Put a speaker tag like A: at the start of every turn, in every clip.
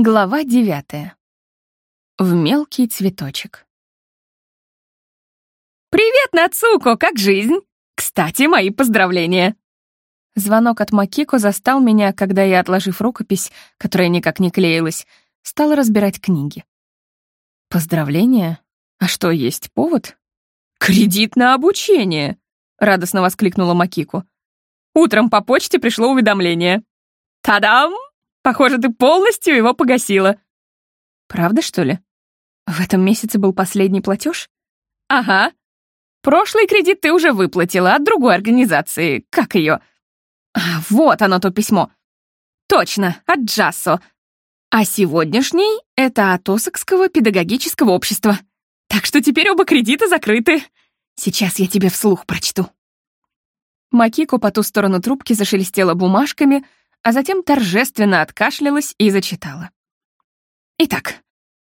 A: Глава девятая. В мелкий цветочек.
B: «Привет, Нацуко, как жизнь? Кстати, мои поздравления!»
A: Звонок от Макико застал меня, когда я, отложив рукопись, которая никак не клеилась, стала разбирать книги. «Поздравления? А что, есть повод?»
B: «Кредит на обучение!» — радостно воскликнула Макико. «Утром по почте пришло уведомление. Та-дам! Похоже, ты полностью его погасила».
A: «Правда, что ли? В этом месяце был последний платеж?
B: «Ага. Прошлый кредит ты уже выплатила от другой организации. Как ее? А, вот оно то письмо. Точно, от Джассо. А сегодняшний — это от Осокского педагогического общества. Так что теперь оба кредита закрыты. Сейчас я тебе вслух прочту».
A: Макико по ту сторону трубки зашелестела бумажками — а затем торжественно откашлялась и зачитала.
B: Итак,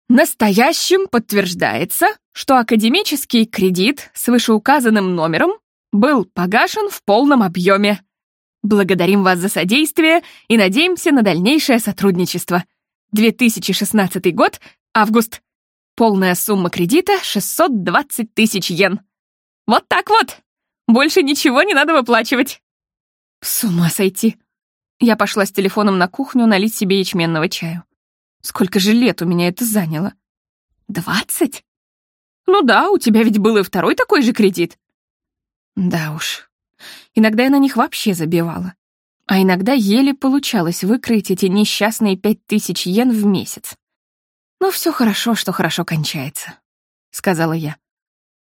B: настоящим подтверждается, что академический кредит с вышеуказанным номером был погашен в полном объеме. Благодарим вас за содействие и надеемся на дальнейшее сотрудничество. 2016 год, август. Полная сумма кредита — 620 тысяч йен. Вот так вот. Больше ничего не надо выплачивать.
A: С ума сойти. Я пошла с телефоном на кухню налить себе ячменного чаю. Сколько же лет у меня это заняло?
B: Двадцать? Ну да, у тебя ведь был и второй такой же кредит.
A: Да уж. Иногда я на них вообще забивала. А иногда еле получалось выкроить эти несчастные пять тысяч йен в месяц. «Ну, все хорошо, что хорошо кончается», — сказала я.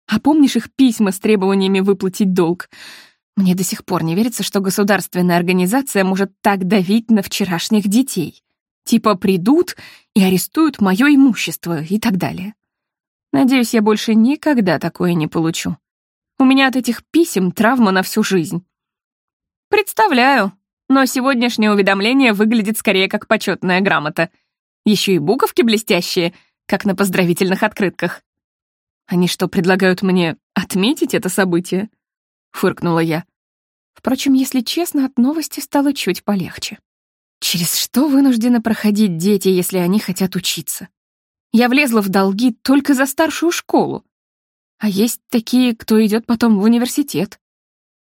A: «А помнишь их письма с требованиями выплатить долг? Мне до сих пор не верится, что государственная организация может так давить на вчерашних детей. Типа придут и арестуют мое имущество и так далее. Надеюсь, я больше никогда такое не получу. У меня от этих писем травма на всю жизнь.
B: Представляю, но сегодняшнее уведомление выглядит скорее как почетная грамота. Еще и буковки блестящие, как на поздравительных открытках.
A: Они что, предлагают мне отметить это событие? фыркнула я. Впрочем, если честно, от новости стало чуть полегче. Через что вынуждены проходить дети, если они хотят учиться? Я влезла в долги только за старшую школу. А есть такие, кто идет потом в университет.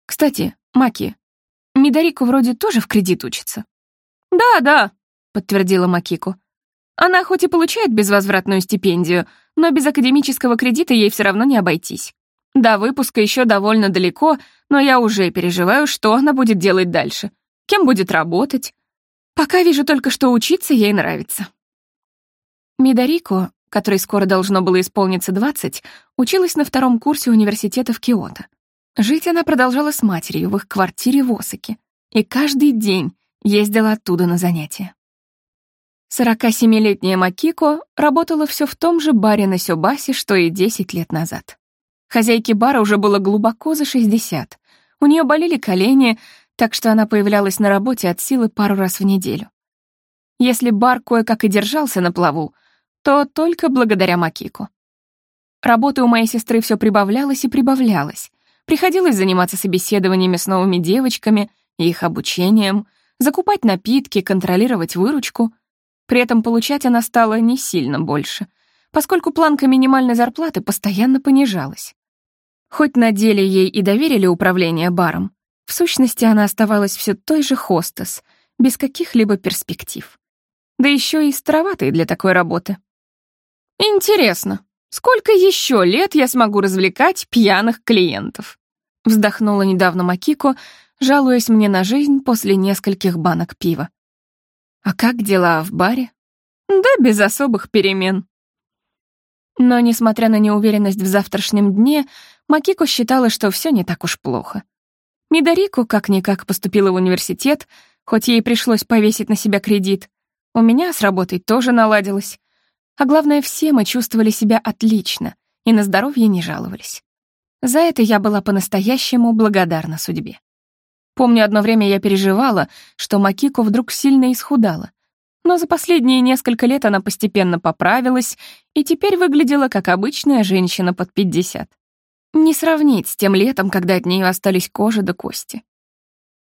A: Кстати, Маки, Мидарико вроде тоже в кредит учится.
B: «Да, да», —
A: подтвердила Макико.
B: «Она хоть и получает безвозвратную стипендию, но без академического кредита ей все равно не обойтись. До выпуска еще довольно далеко, но я уже переживаю, что она будет делать дальше. Кем будет работать? Пока вижу только, что учиться ей нравится.
A: Мидарико, которой скоро должно было исполниться 20, училась на втором курсе университета в Киото. Жить она продолжала с матерью в их квартире в Осаке и каждый день ездила оттуда на занятия. 47-летняя Макико работала все в том же баре на Сёбасе, что и 10 лет назад. Хозяйке бара уже было глубоко за 60. У нее болели колени, так что она появлялась на работе от силы пару раз в неделю. Если бар кое-как и держался на плаву, то только благодаря Макику. Работы у моей сестры все прибавлялось и прибавлялось. Приходилось заниматься собеседованиями с новыми девочками их обучением, закупать напитки, контролировать выручку. При этом получать она стала не сильно больше, поскольку планка минимальной зарплаты постоянно понижалась. Хоть на деле ей и доверили управление баром, в сущности она оставалась все той же хостес, без каких-либо перспектив. Да еще и староватой для такой работы.
B: «Интересно, сколько еще лет я смогу развлекать пьяных клиентов?»
A: Вздохнула недавно Макико, жалуясь мне на жизнь после нескольких банок пива. «А как дела в баре?»
B: «Да без особых перемен».
A: Но, несмотря на неуверенность в завтрашнем дне, Макико считала, что все не так уж плохо. Мидарику как-никак поступила в университет, хоть ей пришлось повесить на себя кредит. У меня с работой тоже наладилось. А главное, все мы чувствовали себя отлично и на здоровье не жаловались. За это я была по-настоящему благодарна судьбе. Помню, одно время я переживала, что Макико вдруг сильно исхудала. Но за последние несколько лет она постепенно поправилась и теперь выглядела как обычная женщина под 50. Не сравнить с тем летом, когда от нее остались кожа до кости.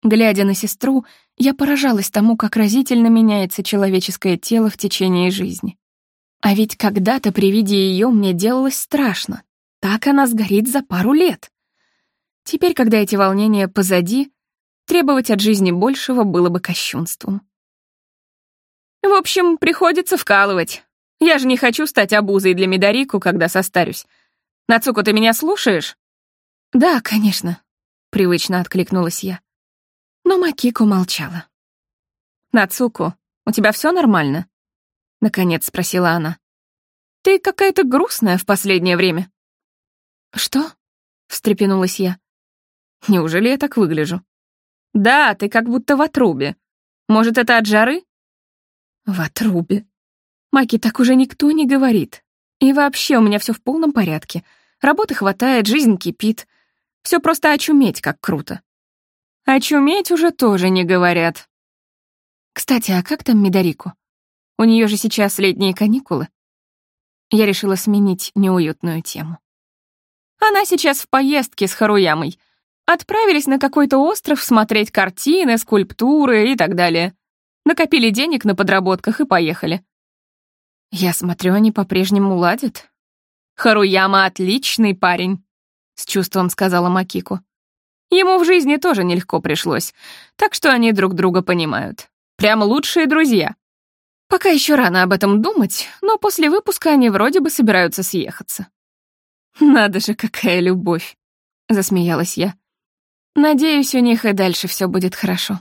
A: Глядя на сестру, я поражалась тому, как разительно меняется человеческое тело в течение жизни. А ведь когда-то при виде ее мне делалось страшно. Так она сгорит за пару лет. Теперь, когда эти волнения позади, требовать от жизни большего было бы кощунством. В общем, приходится вкалывать. Я же не хочу стать обузой для Медорику, когда состарюсь. Нацуку, ты меня слушаешь? Да, конечно, привычно откликнулась я. Но Макико молчала. «Нацуку, у тебя все нормально?» — наконец спросила она. «Ты какая-то грустная в последнее время». «Что?» — встрепенулась я. «Неужели я так выгляжу?» «Да, ты как будто в отрубе. Может, это от жары?» «В отрубе. Маки, так уже никто не говорит. И вообще у меня все в полном порядке. Работы хватает, жизнь кипит. Все просто очуметь, как круто. Очуметь уже тоже не говорят. Кстати, а как там Медорику? У нее же сейчас летние каникулы. Я решила сменить неуютную тему. Она сейчас в поездке с Харуямой. Отправились на какой-то остров смотреть картины, скульптуры и так далее. Накопили денег на подработках и поехали. Я смотрю, они по-прежнему ладят. Харуяма — отличный парень, — с чувством сказала Макику. Ему в жизни тоже нелегко пришлось, так что они друг друга понимают. Прямо лучшие друзья. Пока еще рано об этом думать, но после выпуска они вроде бы собираются съехаться. «Надо же, какая любовь!» — засмеялась я. «Надеюсь, у них и дальше все будет хорошо».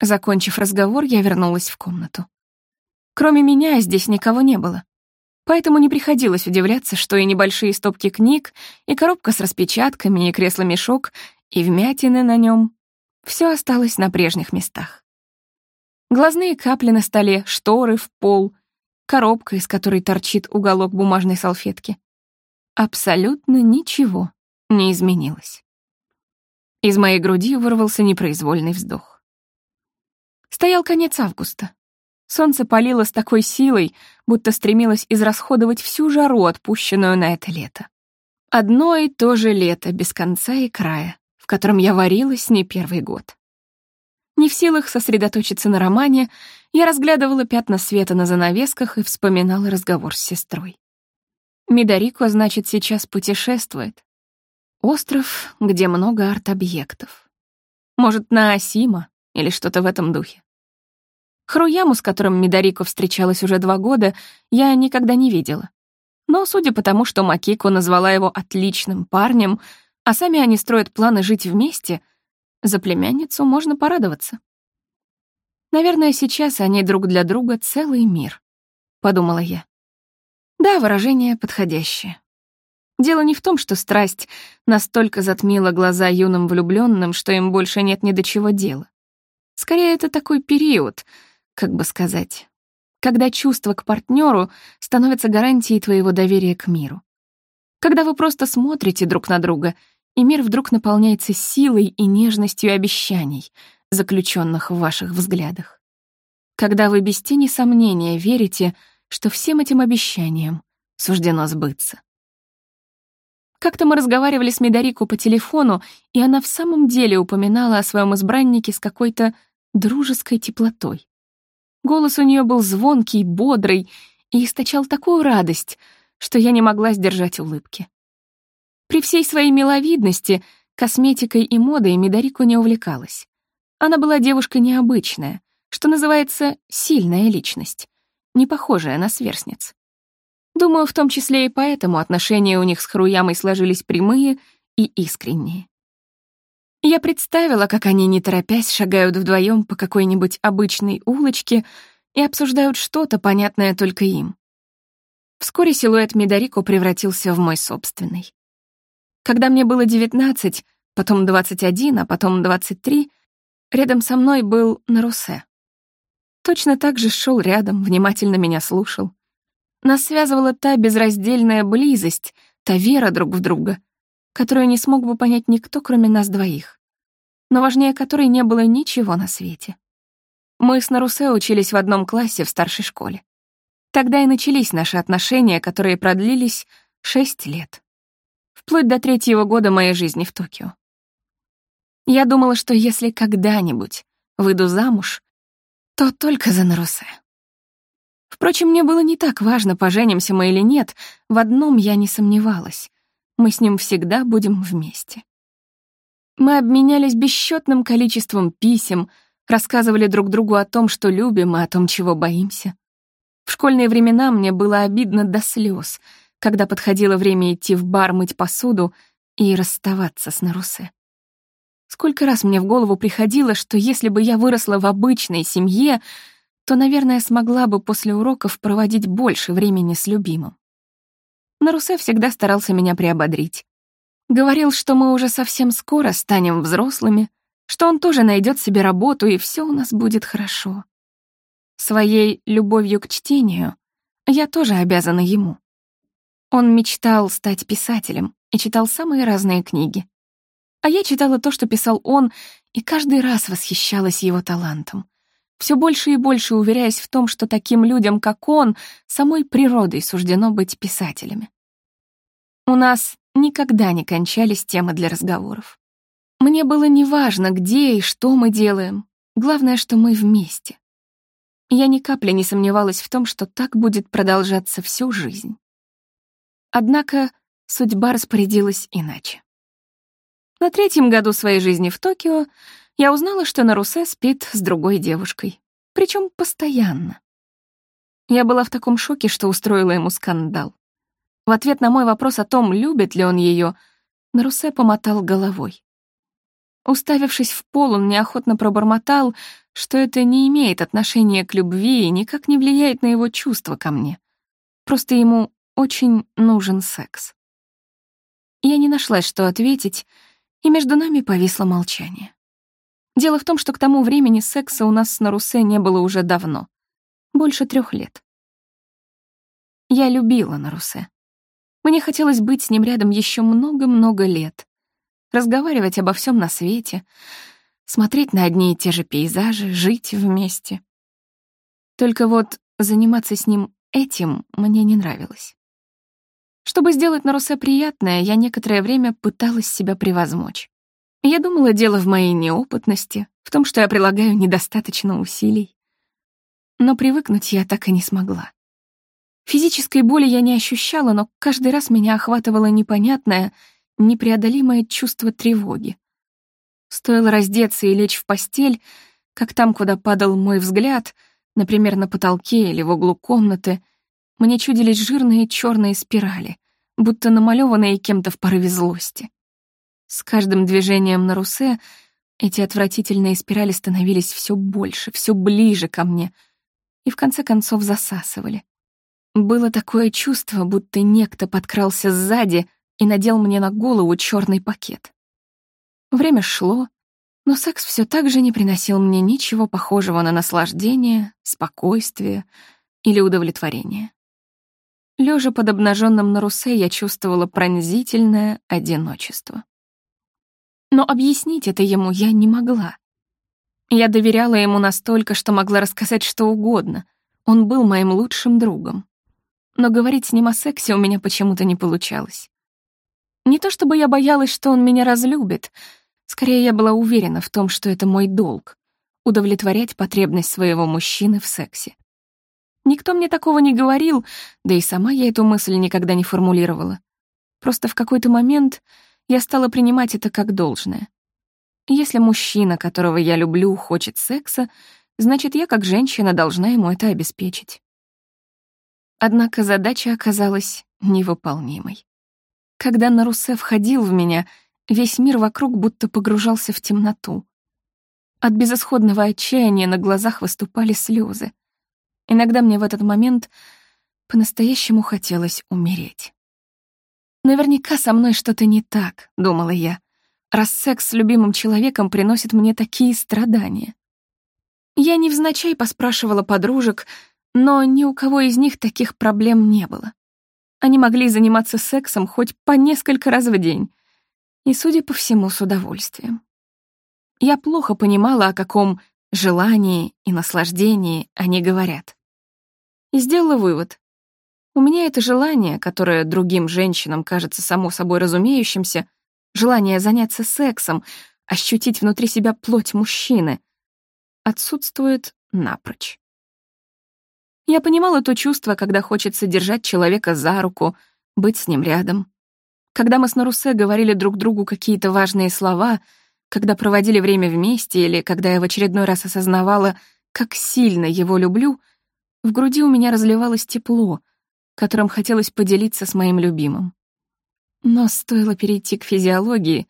A: Закончив разговор, я вернулась в комнату. Кроме меня здесь никого не было. Поэтому не приходилось удивляться, что и небольшие стопки книг, и коробка с распечатками, и кресло-мешок, и вмятины на нем — все осталось на прежних местах. Глазные капли на столе, шторы в пол, коробка, из которой торчит уголок бумажной салфетки. Абсолютно ничего не изменилось. Из моей груди вырвался непроизвольный вздох. Стоял конец августа. Солнце палило с такой силой, будто стремилось израсходовать всю жару, отпущенную на это лето. Одно и то же лето, без конца и края, в котором я варилась не первый год. Не в силах сосредоточиться на романе, я разглядывала пятна света на занавесках и вспоминала разговор с сестрой. Мидарико, значит, сейчас путешествует. Остров, где много арт-объектов. Может, на Асима или что-то в этом духе. Хруяму, с которым Мидарико встречалась уже два года, я никогда не видела. Но судя по тому, что Макико назвала его отличным парнем, а сами они строят планы жить вместе, за племянницу можно порадоваться. Наверное, сейчас они друг для друга целый мир, — подумала я. Да, выражение подходящее. Дело не в том, что страсть настолько затмила глаза юным влюбленным, что им больше нет ни до чего дела. Скорее, это такой период — как бы сказать, когда чувство к партнеру становится гарантией твоего доверия к миру. Когда вы просто смотрите друг на друга, и мир вдруг наполняется силой и нежностью обещаний, заключенных в ваших взглядах. Когда вы без тени сомнения верите, что всем этим обещаниям суждено сбыться. Как-то мы разговаривали с Медорику по телефону, и она в самом деле упоминала о своем избраннике с какой-то дружеской теплотой. Голос у нее был звонкий, бодрый и источал такую радость, что я не могла сдержать улыбки. При всей своей миловидности косметикой и модой Мидарико не увлекалась. Она была девушка необычная, что называется сильная личность, не похожая на сверстниц. Думаю, в том числе и поэтому отношения у них с Харуямой сложились прямые и искренние. Я представила, как они, не торопясь, шагают вдвоем по какой-нибудь обычной улочке и обсуждают что-то, понятное только им. Вскоре силуэт Мидарико превратился в мой собственный. Когда мне было 19, потом 21, а потом 23, рядом со мной был Нарусе. Точно так же шел рядом, внимательно меня слушал. Нас связывала та безраздельная близость, та вера друг в друга — которую не смог бы понять никто, кроме нас двоих, но важнее которой не было ничего на свете. Мы с Нарусе учились в одном классе в старшей школе. Тогда и начались наши отношения, которые продлились шесть лет. Вплоть до третьего года моей жизни в Токио. Я думала, что если когда-нибудь выйду замуж, то только за Нарусе. Впрочем, мне было не так важно, поженимся мы или нет, в одном я не сомневалась. Мы с ним всегда будем вместе. Мы обменялись бесчетным количеством писем, рассказывали друг другу о том, что любим, и о том, чего боимся. В школьные времена мне было обидно до слез, когда подходило время идти в бар мыть посуду и расставаться с Нарусе. Сколько раз мне в голову приходило, что если бы я выросла в обычной семье, то, наверное, смогла бы после уроков проводить больше времени с любимым. Нарусе всегда старался меня приободрить. Говорил, что мы уже совсем скоро станем взрослыми, что он тоже найдет себе работу, и все у нас будет хорошо. Своей любовью к чтению я тоже обязана ему. Он мечтал стать писателем и читал самые разные книги. А я читала то, что писал он, и каждый раз восхищалась его талантом. Все больше и больше уверяясь в том, что таким людям, как он, самой природой суждено быть писателями. У нас никогда не кончались темы для разговоров. Мне было неважно, где и что мы делаем. Главное, что мы вместе. Я ни капли не сомневалась в том, что так будет продолжаться всю жизнь. Однако судьба распорядилась иначе. На третьем году своей жизни в Токио я узнала, что Нарусе спит с другой девушкой. Причем постоянно. Я была в таком шоке, что устроила ему скандал. В ответ на мой вопрос о том, любит ли он ее, Нарусе помотал головой. Уставившись в пол, он неохотно пробормотал, что это не имеет отношения к любви и никак не влияет на его чувства ко мне. Просто ему очень нужен секс. Я не нашлась, что ответить, и между нами повисло молчание. Дело в том, что к тому времени секса у нас с Нарусе не было уже давно. Больше трех лет. Я любила Нарусе. Мне хотелось быть с ним рядом еще много-много лет. Разговаривать обо всем на свете, смотреть на одни и те же пейзажи, жить вместе. Только вот заниматься с ним этим мне не нравилось. Чтобы сделать Нарусе приятное, я некоторое время пыталась себя превозмочь. Я думала, дело в моей неопытности, в том, что я прилагаю недостаточно усилий. Но привыкнуть я так и не смогла. Физической боли я не ощущала, но каждый раз меня охватывало непонятное, непреодолимое чувство тревоги. Стоило раздеться и лечь в постель, как там, куда падал мой взгляд, например, на потолке или в углу комнаты, мне чудились жирные черные спирали, будто намалеванные кем-то в порыве злости. С каждым движением на русе эти отвратительные спирали становились все больше, все ближе ко мне и в конце концов засасывали. Было такое чувство, будто некто подкрался сзади и надел мне на голову черный пакет. Время шло, но секс все так же не приносил мне ничего похожего на наслаждение, спокойствие или удовлетворение. Лежа под обнаженным на русе, я чувствовала пронзительное одиночество. Но объяснить это ему я не могла. Я доверяла ему настолько, что могла рассказать что угодно. Он был моим лучшим другом. Но говорить с ним о сексе у меня почему-то не получалось. Не то чтобы я боялась, что он меня разлюбит, скорее я была уверена в том, что это мой долг — удовлетворять потребность своего мужчины в сексе. Никто мне такого не говорил, да и сама я эту мысль никогда не формулировала. Просто в какой-то момент я стала принимать это как должное. Если мужчина, которого я люблю, хочет секса, значит, я как женщина должна ему это обеспечить. Однако задача оказалась невыполнимой. Когда Нарусе входил в меня, весь мир вокруг будто погружался в темноту. От безысходного отчаяния на глазах выступали слезы. Иногда мне в этот момент по-настоящему хотелось умереть. Наверняка со мной что-то не так, думала я, раз секс с любимым человеком приносит мне такие страдания. Я невзначай поспрашивала подружек, но ни у кого из них таких проблем не было. Они могли заниматься сексом хоть по несколько раз в день, и, судя по всему, с удовольствием. Я плохо понимала, о каком желании и наслаждении они говорят. И сделала вывод. У меня это желание, которое другим женщинам кажется само собой разумеющимся, желание заняться сексом, ощутить внутри себя плоть мужчины, отсутствует напрочь. Я понимала то чувство, когда хочется держать человека за руку, быть с ним рядом. Когда мы с Нарусе говорили друг другу какие-то важные слова, когда проводили время вместе или когда я в очередной раз осознавала, как сильно его люблю, в груди у меня разливалось тепло, которым хотелось поделиться с моим любимым. Но стоило перейти к физиологии,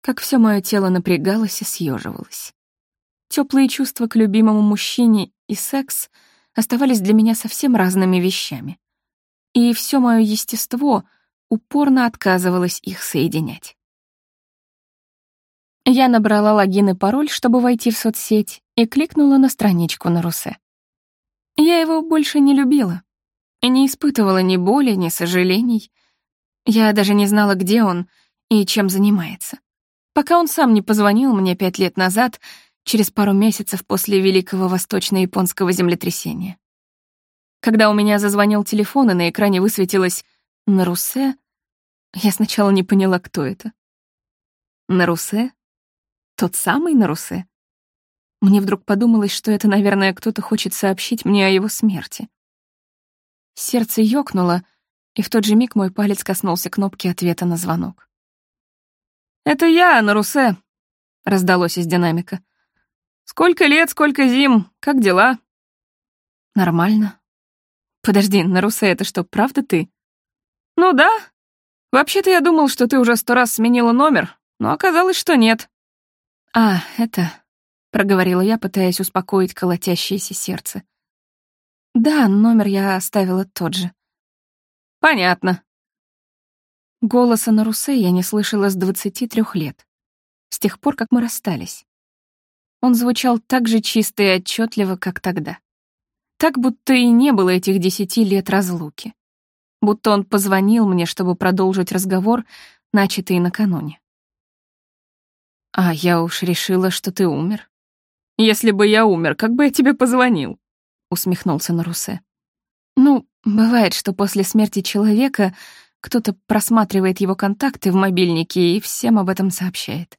A: как все мое тело напрягалось и съеживалось. Теплые чувства к любимому мужчине и секс оставались для меня совсем разными вещами. И все мое естество упорно отказывалось их соединять. Я набрала логин и пароль, чтобы войти в соцсеть, и кликнула на страничку на Русе. Я его больше не любила не испытывала ни боли, ни сожалений. Я даже не знала, где он и чем занимается. Пока он сам не позвонил мне пять лет назад, через пару месяцев после Великого Восточно-Японского землетрясения. Когда у меня зазвонил телефон, и на экране высветилось «Нарусе», я сначала не поняла, кто это. Нарусе? Тот самый Нарусе? Мне вдруг подумалось, что это, наверное, кто-то хочет сообщить мне о его смерти. Сердце ёкнуло, и в тот же миг мой палец коснулся кнопки ответа на звонок. «Это я, Нарусе», — раздалось из динамика. «Сколько лет, сколько зим, как дела?» «Нормально». «Подожди, Нарусе, это что, правда ты?» «Ну да. Вообще-то я думал, что ты уже сто раз сменила номер, но оказалось, что нет». «А, это...» — проговорила я, пытаясь успокоить колотящееся сердце. «Да, номер я оставила тот же». «Понятно»,
B: Голоса на Русе я не слышала с 23 лет, с тех пор, как мы расстались. Он звучал так же чисто и отчетливо, как тогда. Так, будто и не было этих десяти лет разлуки. Будто он позвонил мне, чтобы продолжить разговор, начатый накануне. «А я уж решила, что ты умер».
A: «Если бы я умер, как бы я тебе позвонил?» — усмехнулся Нарусе.
B: «Ну, бывает, что после смерти человека кто-то просматривает его контакты в мобильнике и всем об этом сообщает.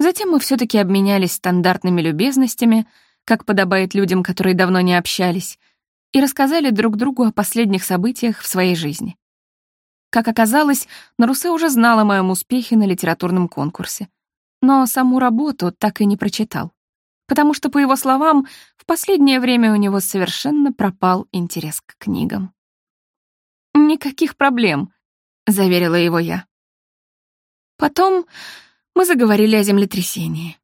B: Затем мы все таки обменялись стандартными любезностями, как подобает людям, которые давно не общались, и рассказали друг другу о последних событиях в своей жизни. Как оказалось, Нарусе уже знал о моем успехе на литературном конкурсе, но саму работу так и не прочитал, потому что, по его словам, в последнее время у него совершенно пропал интерес к книгам.
A: «Никаких проблем», — заверила его я. Потом мы заговорили о землетрясении.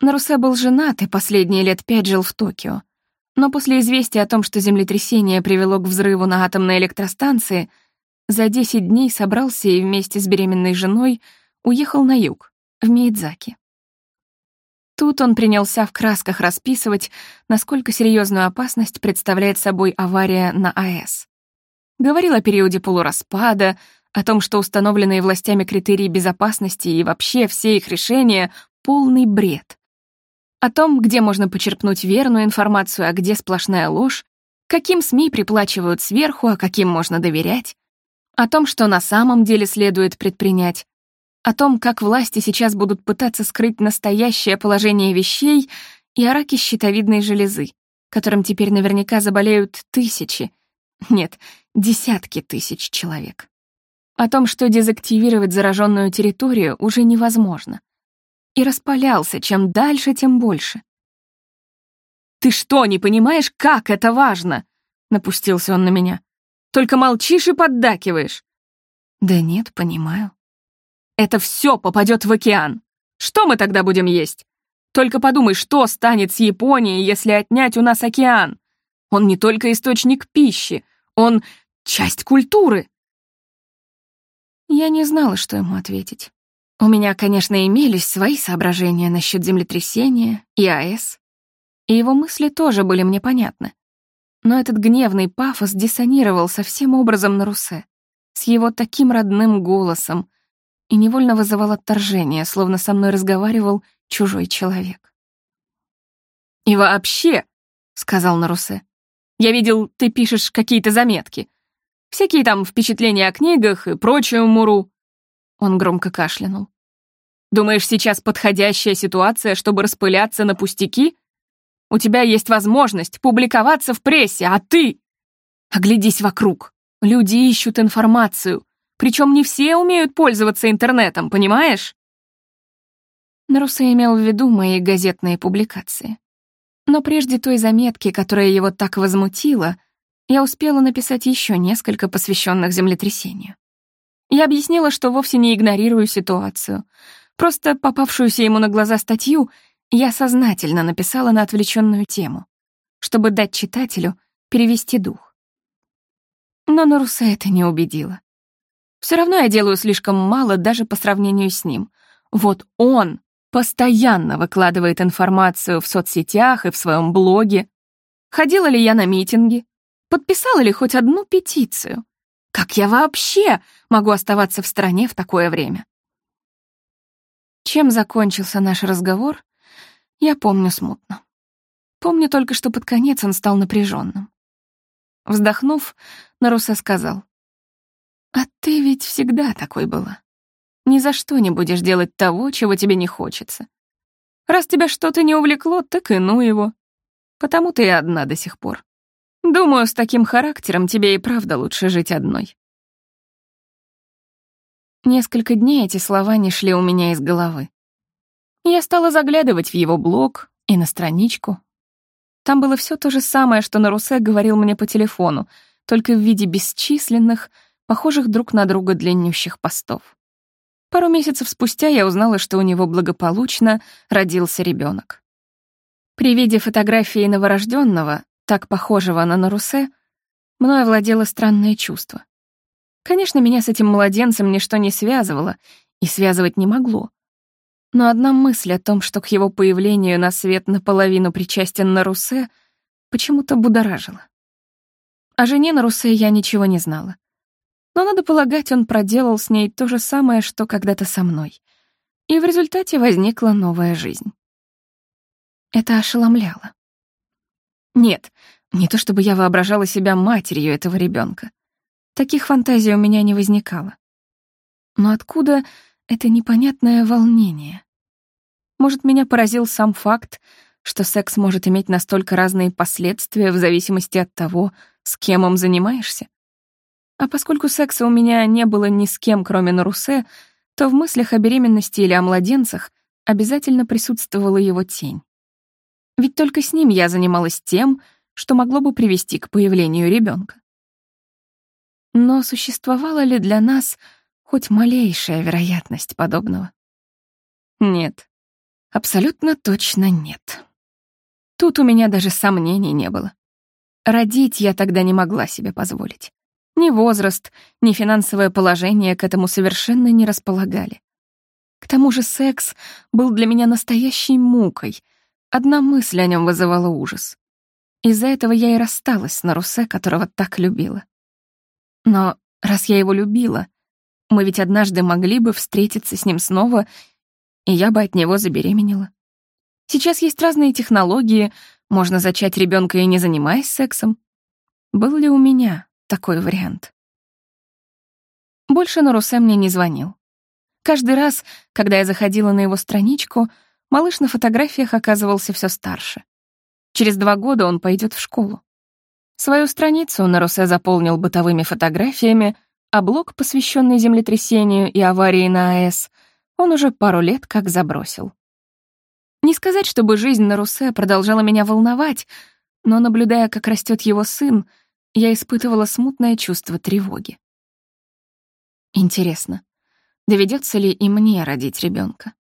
A: Нарусе был женат и последние лет пять жил в Токио. Но после известия о том, что землетрясение привело к взрыву на атомной электростанции, за 10 дней собрался и вместе с беременной женой уехал на юг, в Миядзаки. Тут он принялся в красках расписывать, насколько серьезную опасность представляет собой авария на АЭС. Говорил о периоде полураспада, о том, что установленные властями критерии безопасности и вообще все их решения — полный бред. О том, где можно почерпнуть верную информацию, а где сплошная ложь, каким СМИ приплачивают сверху, а каким можно доверять, о том, что на самом деле следует предпринять, о том, как власти сейчас будут пытаться скрыть настоящее положение вещей и о раке щитовидной железы, которым теперь наверняка заболеют тысячи, нет, десятки тысяч человек. О том, что дезактивировать зараженную территорию уже невозможно. И распалялся, чем дальше, тем больше. «Ты что, не понимаешь, как это важно?» — напустился он на меня. «Только молчишь и поддакиваешь».
B: «Да нет, понимаю».
A: «Это все попадет в океан. Что мы тогда будем есть? Только подумай, что станет с Японией, если отнять у нас океан? Он не только источник пищи, он — часть культуры.
B: Я не знала, что ему ответить. У меня, конечно, имелись свои соображения насчет землетрясения и АЭС, и его мысли тоже были мне понятны. Но этот гневный пафос диссонировал совсем образом на Русе, с его таким родным голосом, и невольно вызывал отторжение, словно со мной разговаривал чужой человек.
A: «И вообще», — сказал Нарусе, я видел, ты пишешь какие-то заметки. Всякие там впечатления о книгах и прочую муру».
B: Он громко кашлянул. Думаешь, сейчас подходящая ситуация, чтобы распыляться на пустяки? У тебя есть возможность публиковаться в прессе, а ты... Оглядись вокруг. Люди ищут информацию. Причем не все умеют пользоваться интернетом, понимаешь?
A: Нарусе имел в виду мои газетные публикации. Но прежде той заметки, которая его так возмутила, я успела написать еще несколько, посвященных землетрясению. Я объяснила, что вовсе не игнорирую ситуацию. Просто попавшуюся ему на глаза статью я сознательно написала на отвлеченную тему, чтобы дать читателю перевести дух. Но Нарусе это не убедило. Все равно я делаю слишком мало даже по сравнению с ним. Вот он постоянно выкладывает информацию в соцсетях и в своем блоге. Ходила ли я на митинги? Подписала ли хоть одну петицию? Как я вообще могу оставаться в стране в такое время? Чем закончился наш разговор, я помню смутно. Помню только, что под конец он стал напряженным. Вздохнув, Наруса сказал, «А ты ведь всегда такой была. Ни за что не будешь делать того, чего тебе не хочется. Раз тебя что-то не увлекло, так и ну его. Потому ты и одна до сих пор. Думаю, с таким характером тебе и правда лучше жить одной». Несколько дней эти слова не шли у меня из головы. Я стала заглядывать в его блог и на страничку. Там было все то же самое, что на Русе говорил мне по телефону, только в виде бесчисленных, похожих друг на друга длиннющих постов. Пару месяцев спустя я узнала, что у него благополучно родился ребенок. При виде фотографии новорожденного, так похожего на Нарусе, мною овладело странное чувство. Конечно, меня с этим младенцем ничто не связывало и связывать не могло. Но одна мысль о том, что к его появлению на свет наполовину причастен Нарусе, почему-то будоражила. О жене Нарусе я ничего не знала. Но, надо полагать, он проделал с ней то же самое, что когда-то со мной. И в результате возникла новая жизнь. Это ошеломляло. Нет, не то чтобы я воображала себя матерью этого ребенка. Таких фантазий у меня не возникало. Но откуда это непонятное волнение? Может, меня поразил сам факт, что секс может иметь настолько разные последствия в зависимости от того, с кем им занимаешься? А поскольку секса у меня не было ни с кем, кроме Нарусе, то в мыслях о беременности или о младенцах обязательно присутствовала его тень. Ведь только с ним я занималась тем, что могло бы привести к появлению ребенка. Но существовала ли для нас хоть малейшая вероятность подобного? Нет, абсолютно точно нет. Тут у меня даже сомнений не было. Родить я тогда не могла себе позволить. Ни возраст, ни финансовое положение к этому совершенно не располагали. К тому же секс был для меня настоящей мукой. Одна мысль о нем вызывала ужас. Из-за этого я и рассталась с Нарусе, которого так любила. Но раз я его любила, мы ведь однажды могли бы встретиться с ним снова, и я бы от него забеременела. Сейчас есть разные технологии, можно зачать ребенка и не занимаясь сексом. Был ли у меня такой вариант? Больше Нарусе мне не звонил. Каждый раз, когда я заходила на его страничку, малыш на фотографиях оказывался все старше. Через два года он пойдет в школу. Свою страницу Нарусе заполнил бытовыми фотографиями, а блог, посвященный землетрясению и аварии на АЭС, он уже пару лет как забросил. Не сказать, чтобы жизнь Нарусе продолжала меня волновать, но, наблюдая, как растет его сын, я испытывала смутное чувство тревоги. Интересно, доведется ли и мне родить ребенка?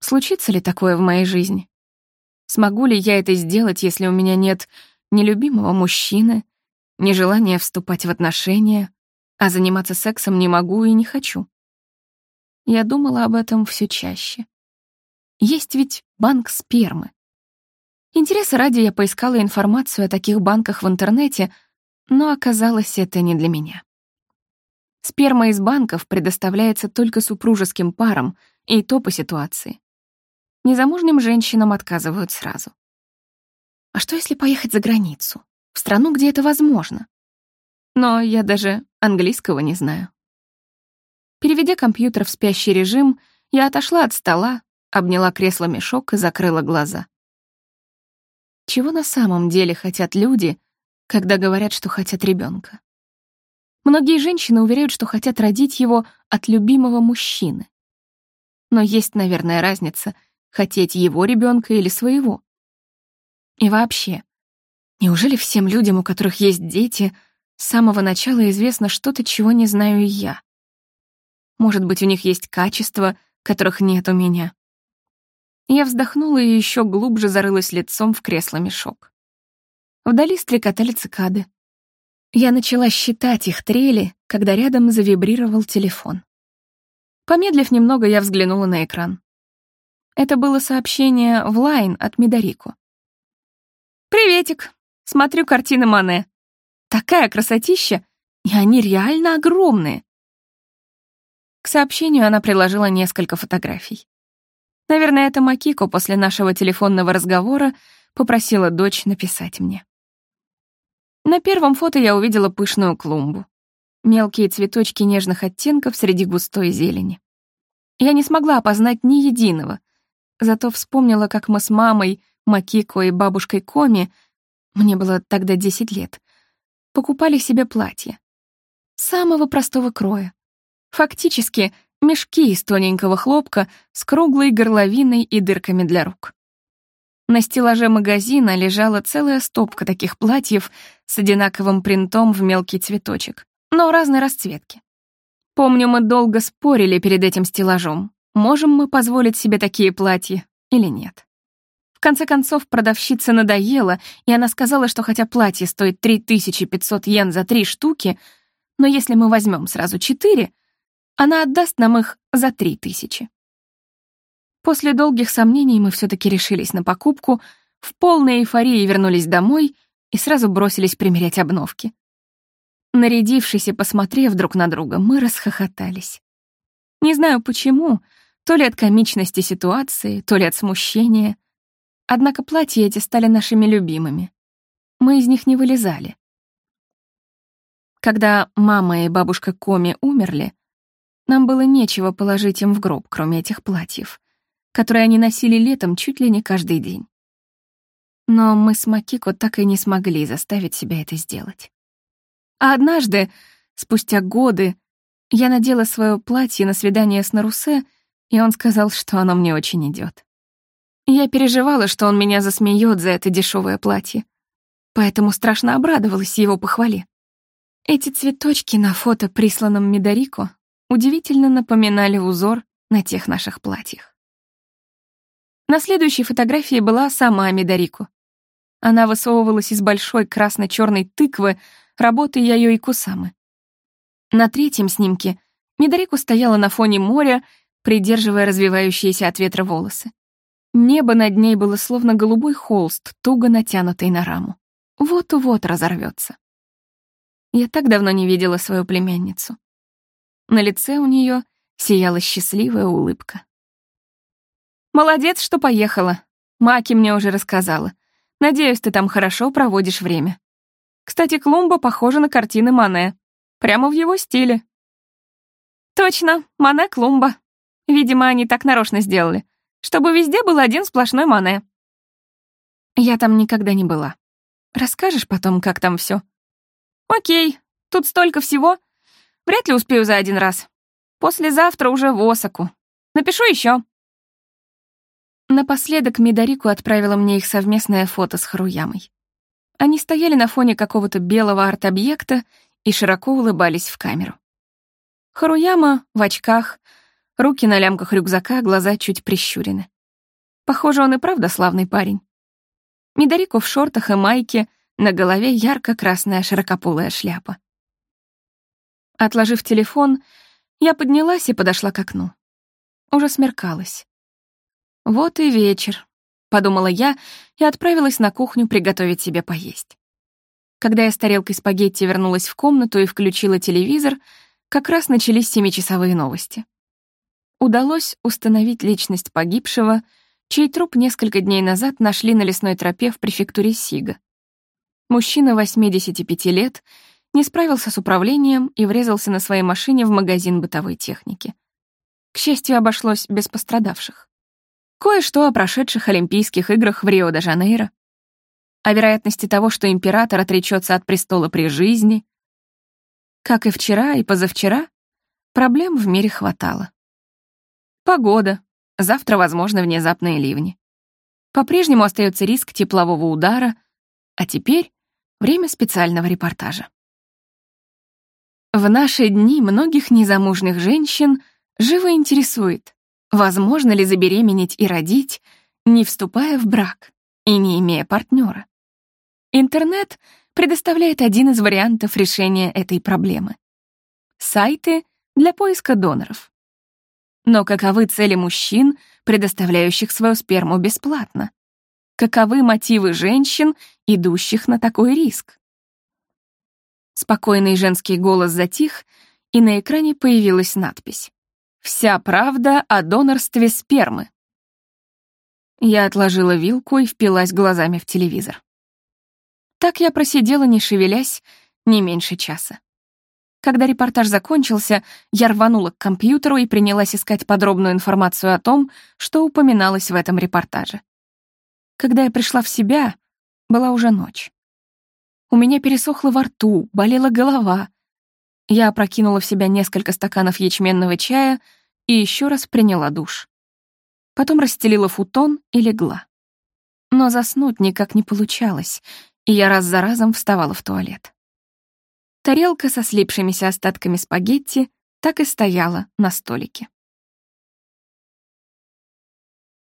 A: Случится ли такое в моей жизни? Смогу ли я это сделать, если у меня нет ни любимого мужчины, ни желания вступать в отношения, а заниматься сексом не могу и не хочу. Я думала об этом все чаще. Есть ведь банк спермы. Интереса ради я поискала информацию о таких банках в интернете, но оказалось, это не для меня. Сперма из банков предоставляется только супружеским парам, и то по ситуации. Незамужним женщинам отказывают сразу. А что, если поехать за границу? В страну, где это возможно? Но я даже английского не знаю. Переведя компьютер в спящий режим, Я отошла от стола, обняла кресло-мешок и закрыла глаза. Чего на самом деле хотят люди, когда говорят, что хотят ребенка? Многие женщины уверяют, что хотят родить его от любимого мужчины. Но есть, наверное, разница, хотеть его ребенка или своего. И вообще, неужели всем людям, у которых есть дети, с самого начала известно что-то, чего не знаю я? Может быть, у них есть качества, которых нет у меня? Я вздохнула и еще глубже зарылась лицом в кресло-мешок. Вдали стрекотали цикады. Я начала считать их трели, когда рядом завибрировал телефон. Помедлив немного, я взглянула на экран. Это было сообщение в лайн от Мидарику. «Приветик! Смотрю картины Мане. Такая красотища, и они реально огромные!» К сообщению она приложила несколько фотографий. Наверное, это Макико после нашего телефонного разговора попросила дочь написать мне. На первом фото я увидела пышную клумбу. Мелкие цветочки нежных оттенков среди густой зелени. Я не смогла опознать ни единого, зато вспомнила, как мы с мамой, Макико и бабушкой Коми, мне было тогда 10 лет, покупали себе платье. Самого простого кроя. Фактически мешки из тоненького хлопка с круглой горловиной и дырками для рук. На стеллаже магазина лежала целая стопка таких платьев с одинаковым принтом в мелкий цветочек, но разной расцветки. Помню, мы долго спорили перед этим стеллажом, можем мы позволить себе такие платья или нет. В конце концов, продавщица надоела, и она сказала, что хотя платье стоит 3500 йен за три штуки, но если мы возьмем сразу четыре, она отдаст нам их за три тысячи. После долгих сомнений мы все таки решились на покупку, в полной эйфории вернулись домой и сразу бросились примерять обновки. Нарядившись и посмотрев друг на друга, мы расхохотались. Не знаю почему, то ли от комичности ситуации, то ли от смущения. Однако платья эти стали нашими любимыми. Мы из них не вылезали. Когда мама и бабушка Коми умерли, нам было нечего положить им в гроб, кроме этих платьев, которые они носили летом чуть ли не каждый день. Но мы с Макико так и не смогли заставить себя это сделать. А однажды, спустя годы, я надела свое платье на свидание с Нарусе, и он сказал, что оно мне очень идет. Я переживала, что он меня засмеет за это дешевое платье, поэтому страшно обрадовалась его похвале. Эти цветочки на фото, присланном Медорико, удивительно напоминали узор на тех наших платьях. На следующей фотографии была сама Мидарику. Она высовывалась из большой красно черной тыквы работы Яйо Кусамы. На третьем снимке Мидарику стояла на фоне моря, придерживая развивающиеся от ветра волосы. Небо над ней было словно голубой холст, туго натянутый на раму. Вот-вот разорвется. Я так давно не видела свою племянницу. На лице у нее сияла счастливая улыбка. «Молодец, что поехала. Маки мне уже рассказала. Надеюсь, ты там хорошо проводишь время. Кстати, клумба похожа на картины Мане. Прямо в его стиле». «Точно, Мане клумба. Видимо, они так нарочно сделали, чтобы везде был один сплошной Мане». «Я там никогда не была. Расскажешь потом, как там все? «Окей, тут столько всего. Вряд ли успею за один раз. Послезавтра уже в Осаку. Напишу еще. Напоследок Мидарику отправила мне их совместное фото с Харуямой. Они стояли на фоне какого-то белого арт-объекта и широко улыбались в камеру. Харуяма в очках, руки на лямках рюкзака, глаза чуть прищурены. Похоже, он и правда славный парень. Мидарику в шортах и майке, на голове ярко-красная широкополая шляпа. Отложив телефон, я поднялась и подошла к окну. Уже смеркалось. «Вот и вечер», — подумала я и отправилась на кухню приготовить себе поесть. Когда я с тарелкой спагетти вернулась в комнату и включила телевизор, как раз начались семичасовые новости. Удалось установить личность погибшего, чей труп несколько дней назад нашли на лесной тропе в префектуре Сига. Мужчина 85 лет — не справился с управлением и врезался на своей машине в магазин бытовой техники. К счастью, обошлось без пострадавших. Кое-что о прошедших Олимпийских играх в Рио-де-Жанейро, о вероятности того, что император отречется от престола при жизни. Как и вчера, и позавчера, проблем в мире хватало. Погода. Завтра, возможно, внезапные ливни. По-прежнему остается риск теплового удара, а теперь время специального репортажа. В наши дни многих незамужних женщин живо интересует, возможно ли забеременеть и родить, не вступая в брак и не имея партнера. Интернет предоставляет один из вариантов решения этой проблемы. Сайты для поиска доноров. Но каковы цели мужчин, предоставляющих свою сперму бесплатно? Каковы мотивы женщин, идущих на такой риск? Спокойный женский голос затих, и на экране появилась надпись. «Вся правда о донорстве спермы». Я отложила вилку и впилась глазами в телевизор. Так я просидела, не шевелясь, не меньше часа. Когда репортаж закончился, я рванула к компьютеру и принялась искать подробную информацию о том, что упоминалось в этом репортаже. Когда я пришла в себя, была уже ночь. У меня пересохло во рту, болела голова. Я опрокинула в себя несколько стаканов ячменного чая и еще раз приняла душ. Потом расстелила футон и легла. Но заснуть никак не получалось, и я раз за разом вставала в туалет. Тарелка со слипшимися остатками спагетти так и стояла на столике.